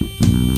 Mm-hmm.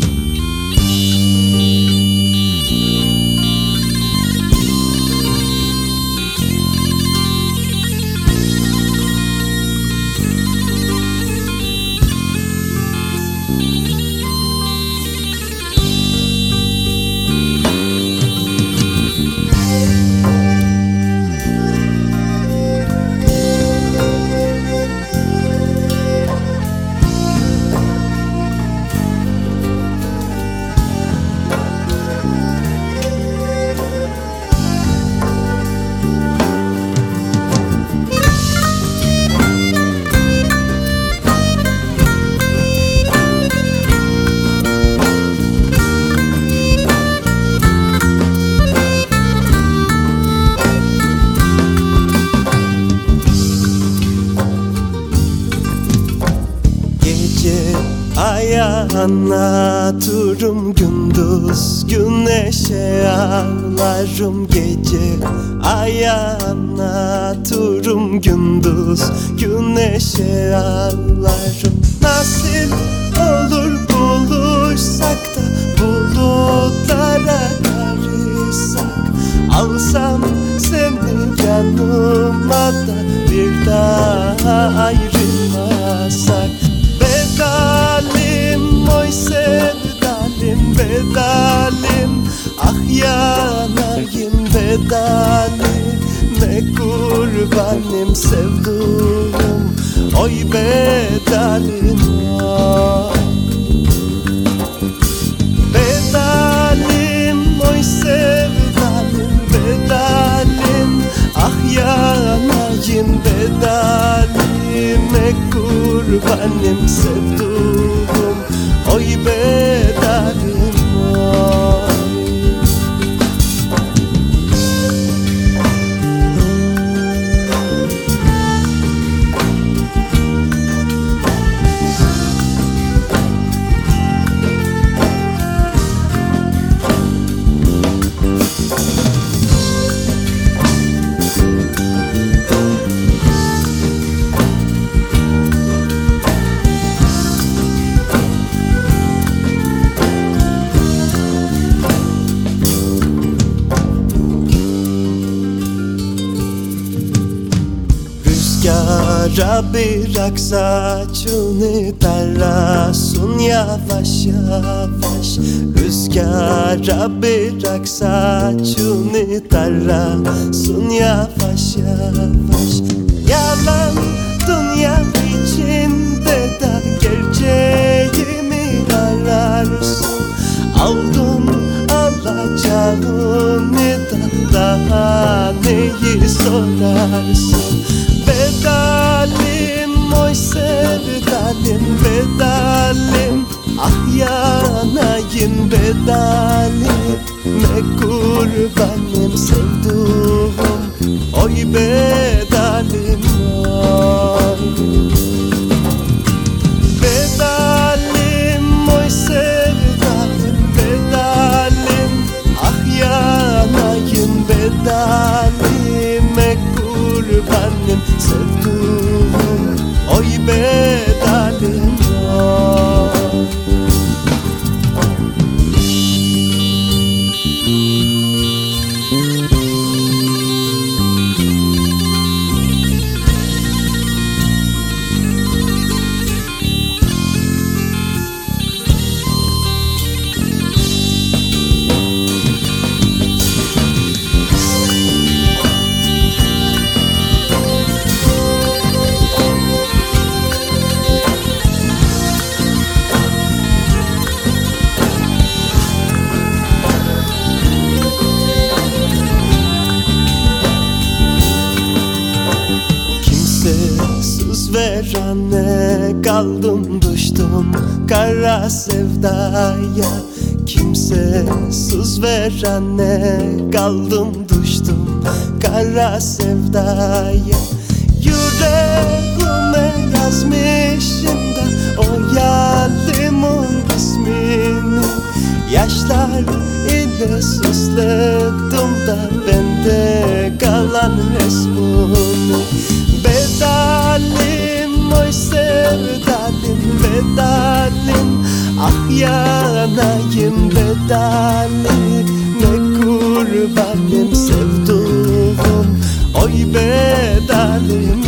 Aya anlatırım gündüz güneşe ağlarım gece. Aya anlatırım gündüz güneşe ağlarım. Nasıl olur buluşsak da bulutlara karışsak Alsam bedalim Ah yanayım bedalim Ne kurbanım sevduğum Oy bedalim oy Bedalim oy sevdalim bedalim Ah yanayım bedalime kurbanım sevduğum Rüzgara bırak saçını tarasın yavaş yavaş. Rüzgara bırak saçını tarasın yavaş yavaş. Yalan dünya içinde de gerçeğimi ararsın. Aldın alacağını da daha neyi sorarsın sevdalim bedalim Ah yanayım bedalim Ne kurbanım sevduğum. Oy bedalim oy. Bedalim oy sevdalim bedalim Ah yanayım bedalime kurbanım sevduğum. Oy bedalim Kimsesiz verene kaldım düştüm kara sevdaya. Kimsesiz verene kaldım düştüm kara sevdaya. Yüreğime yazmışım da o yalimin ismini. Yaşlar ile süsledim da bende kalan resmini Bedalim bedalim Ah yanayım bedali Ne kurbanım sevduğum. Oy bedalim